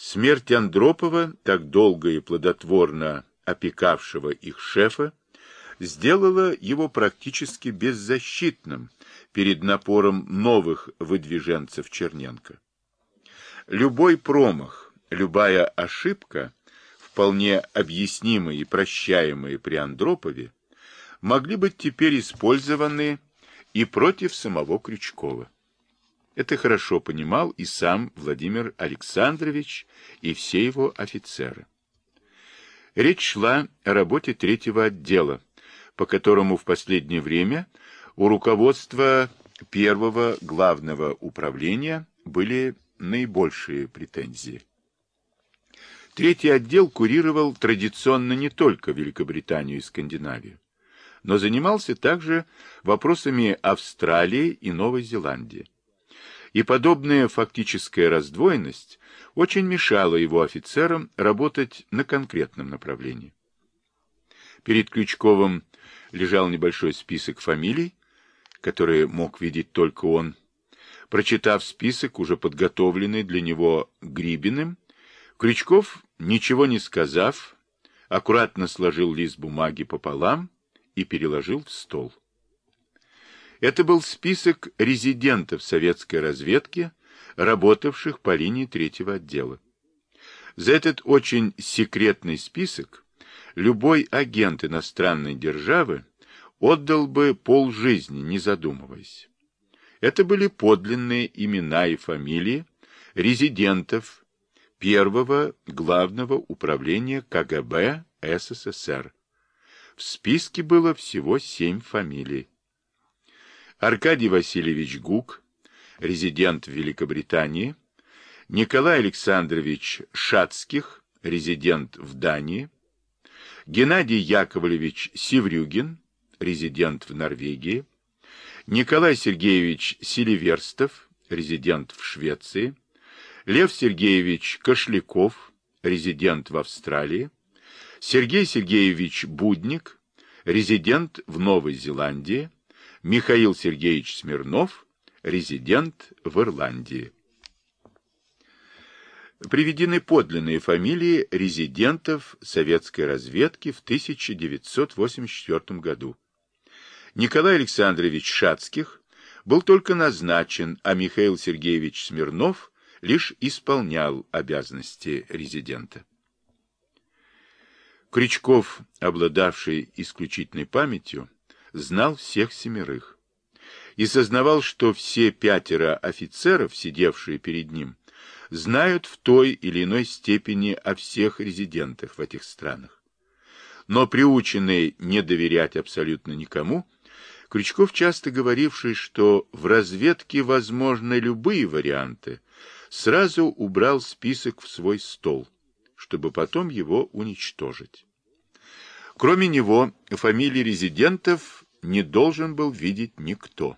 Смерть Андропова, так долго и плодотворно опекавшего их шефа, сделала его практически беззащитным перед напором новых выдвиженцев Черненко. Любой промах, любая ошибка, вполне объяснимые и прощаемые при Андропове, могли быть теперь использованы и против самого Крючкова. Это хорошо понимал и сам Владимир Александрович, и все его офицеры. Речь шла о работе третьего отдела, по которому в последнее время у руководства первого главного управления были наибольшие претензии. Третий отдел курировал традиционно не только Великобританию и Скандинавию, но занимался также вопросами Австралии и Новой Зеландии. И подобная фактическая раздвоенность очень мешала его офицерам работать на конкретном направлении. Перед Ключковым лежал небольшой список фамилий, которые мог видеть только он. Прочитав список, уже подготовленный для него Грибиным, Крючков, ничего не сказав, аккуратно сложил лист бумаги пополам и переложил в стол. Это был список резидентов советской разведки, работавших по линии третьего отдела. За этот очень секретный список любой агент иностранной державы отдал бы полжизни, не задумываясь. Это были подлинные имена и фамилии резидентов первого главного управления КГБ СССР. В списке было всего семь фамилий. Аркадий Васильевич Гук, резидент Великобритании, Николай Александрович Шацких, резидент в Дании, Геннадий Яковлевич Севрюгин, резидент в Норвегии, Николай Сергеевич Селиверстов, резидент в Швеции, Лев Сергеевич Кошляков, резидент в Австралии, Сергей Сергеевич Будник, резидент в Новой Зеландии, Михаил Сергеевич Смирнов, резидент в Ирландии. Приведены подлинные фамилии резидентов советской разведки в 1984 году. Николай Александрович Шацких был только назначен, а Михаил Сергеевич Смирнов лишь исполнял обязанности резидента. Крючков, обладавший исключительной памятью, знал всех семерых и сознавал, что все пятеро офицеров, сидевшие перед ним, знают в той или иной степени о всех резидентах в этих странах. Но приученный не доверять абсолютно никому, Крючков, часто говоривший, что в разведке возможны любые варианты, сразу убрал список в свой стол, чтобы потом его уничтожить. Кроме него, фамилии резидентов не должен был видеть никто.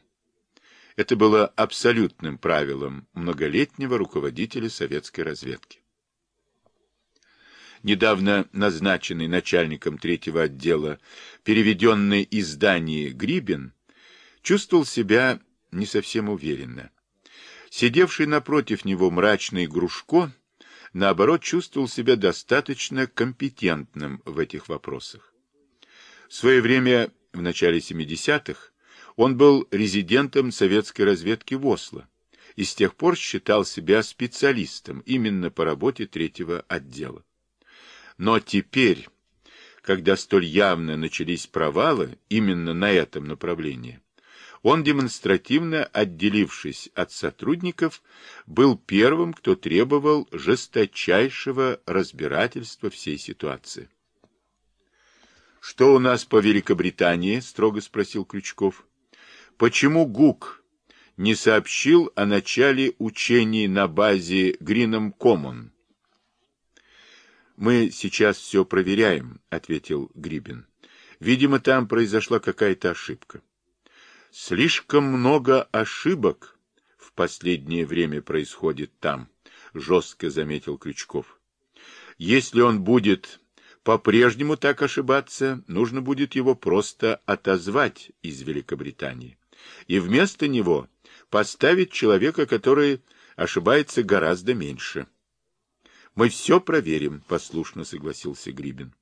Это было абсолютным правилом многолетнего руководителя советской разведки. Недавно назначенный начальником третьего отдела, переведенный из Дании Грибин, чувствовал себя не совсем уверенно. Сидевший напротив него мрачный Грушко, наоборот, чувствовал себя достаточно компетентным в этих вопросах. В свое время, в начале 70-х, он был резидентом советской разведки в Осло и с тех пор считал себя специалистом именно по работе третьего отдела. Но теперь, когда столь явно начались провалы именно на этом направлении, он, демонстративно отделившись от сотрудников, был первым, кто требовал жесточайшего разбирательства всей ситуации. «Что у нас по Великобритании?» — строго спросил Крючков. Почему ГУК не сообщил о начале учений на базе Грином Коммон? «Мы сейчас все проверяем», — ответил Грибин. «Видимо, там произошла какая-то ошибка». «Слишком много ошибок в последнее время происходит там», — жестко заметил Крючков. «Если он будет по-прежнему так ошибаться, нужно будет его просто отозвать из Великобритании и вместо него поставить человека, который ошибается гораздо меньше. Мы все проверим, — послушно согласился Грибин.